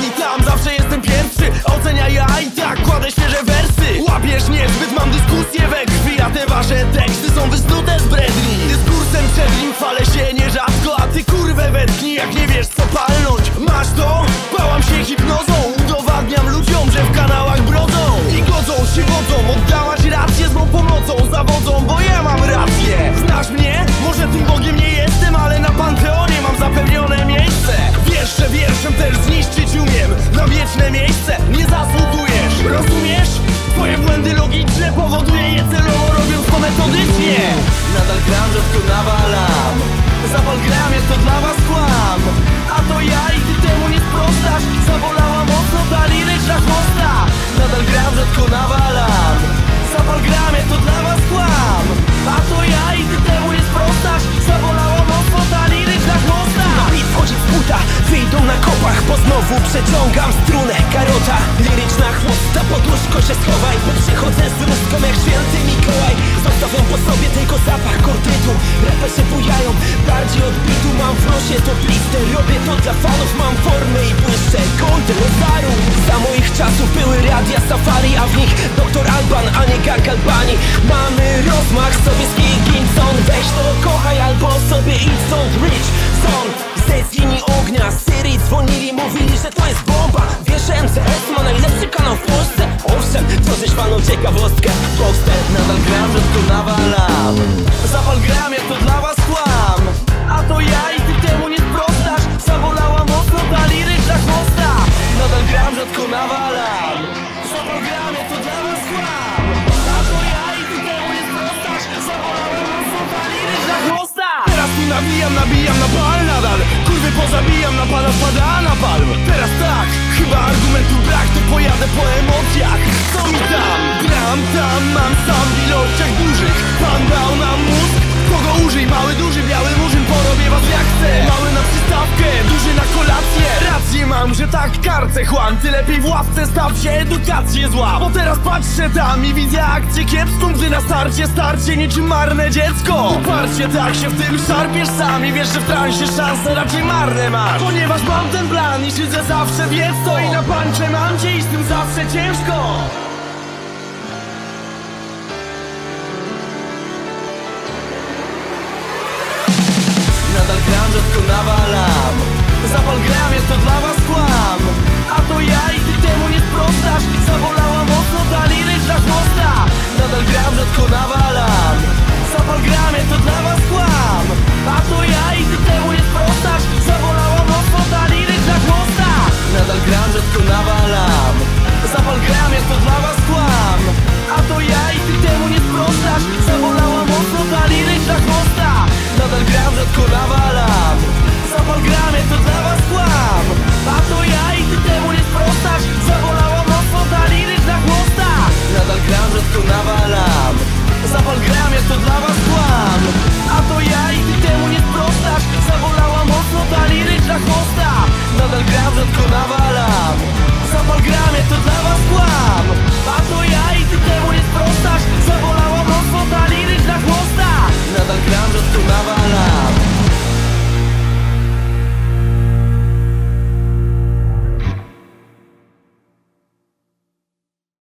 i tam zawsze jestem pierwszy. Ocenia ja i tak kładę świeże wersy. Łapiesz niezbyt, mam dyskusję we krwi A te wasze teksty są wysnute z bredni. Dyskursem przed nim chwalę się nierzadko A ty kurwę wetknij, jak nie wiesz co palnąć. Masz to? Znowu przeciągam strunę Karota, liryczna chłosta Podłóżko się schowaj, bo przychodzę z rózgą jak święty Mikołaj. Zostawiam po sobie tylko zapach kordytu Raperzy bujają, bardziej odbitu Mam w nosie to blister, robię to dla fanów. Mam formę i błyszczę, gold rozaru Za moich czasów były radia safari A w nich doktor Alban, a nie gang paną ciekawostkę. Poster Nadal gram, rzadko nawalam. Zapal gram, jak to dla was kłam. A to ja i ty temu nie sprostasz Zabolała mocno ta liryczna chłosta. Nadal gram, rzadko nawalam. Zapal gram, jak to dla was kłam. A to ja i ty temu nie sprostasz Zabolała mocno ta liryczna chłosta. Teraz tu nabijam, nabijam na pal nadal. Kurwy pozabijam, napada, spada na palm. Teraz tak, chyba argumentu brak To pojadę po emocjach. Co mi tam? Tam, mam sam ilościach dużych. Pan dał nam mózg. Kogo użyj? Mały, duży, biały murzyn. Porobię was jak chcę. Mały na przystawkę, duży na kolację. Rację mam, że tak karcę chłam. Ty lepiej w ławce staw się, edukację zła. Bo teraz patrzę tam i widzę akcję kiepską Gdy na starcie starcie niczym marne dziecko. Uparcie tak się w tym szarpiesz sam I wiesz, że w transie szanse raczej marne masz. Ponieważ mam ten plan i siedzę zawsze wiedz to I na pancze mam cię i z tym zawsze ciężko Zapal gram, jest to dla was kłam A to środku nawalam Zapal gramie to dla